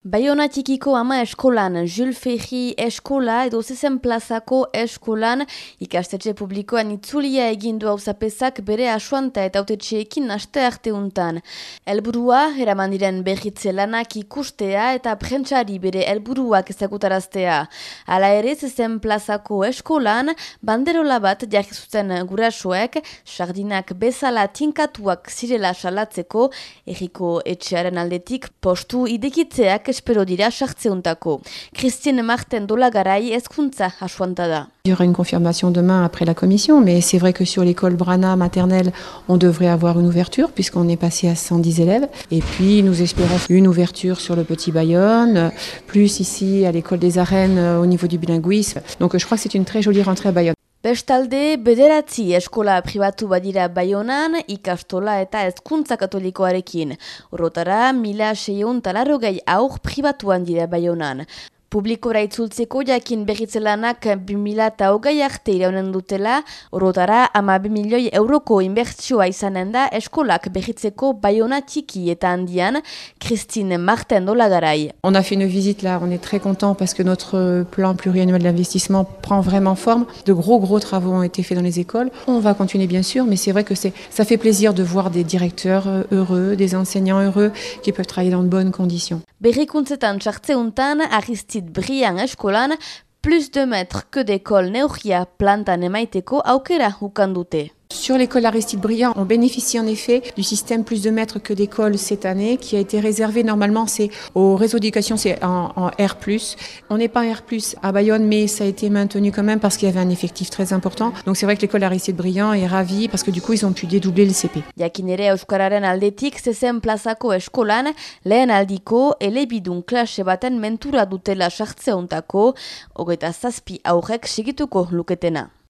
Baiona txikiko ama eskolan, Jules Ferri eskola edo zezen plazako eskolan ikastetxe publikoan itzulia egindu hau zapezak bere asuanta eta autetxeekin aste arte untan. Elburua, eraman diren behitze lanak ikustea eta prentsari bere elburuak ezagutaraztea. Hala ere zezen plazako eskolan, banderola bat jarrizuten gurasoek, sardinak bezala tinkatuak zirela salatzeko, erriko etxearen aldetik postu idekitzeak espero dira sartzeuntako. Christine Martin Dolagarai ezkuntza asuanta da. Il y aura une confirmation demain après la commission, mais c'est vrai que sur l'école Brana maternelle, on devrait avoir une ouverture puisqu'on est passé à 110 élèves. Et puis nous espérons une ouverture sur le Petit Bayonne, plus ici à l'école des Arènes au niveau du bilinguisme. Donc je crois que c'est une très jolie rentrée à Bayonne. Bestalde, bederatzi eskola pribatu badira Baionan, ikastola eta hezkuntza katolikoarekin. Horotara, mila seion talarrogei aur pribatuan dira Baionan. Publikora itzultzeko jakin berritzelanak 2008 arte iraunen dutela, orotara ama 2 milioi euroko inbertsioa izanen da eskolak berritzeko Bayona txiki eta handian, Christine. On a fait une visite là, on est très content parce que notre plan pluriannuel d'investissement prend vraiment forme. De gros gros travaux ont été faits dans les écoles. On va continuer bien sûr, mais c'est vrai que ça fait plaisir de voir des directeurs heureux, des enseignants heureux qui peuvent travailler dans de bonnes conditions. Berrikuntzetan txartzeuntan, Aristide Brian eskolan, plus de mètres que d'école neurria plantan emaiteko aukera ukandute. Sur l'école Aristide Briand, on bénéficie en effet du système plus de maîtres que d'école cette année qui a été réservé normalement c'est au réseau d'éducation c'est en, en, R+. On n'est pas en R+, à Bayonne mais ça a été maintenu quand même parce qu'il y avait un effectif très important. Donc c'est vrai que l'école Aristide Briand est ravie parce que du coup ils ont pu dédoubler le CP. Jakin ere euskararen aldetik zezen plazako eskolan lehen aldiko elebidun klase baten mentura dutela sartze hontako, hogeita zazpi aurrek segituko luketena.